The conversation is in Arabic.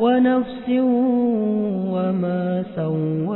ونفس وما سواها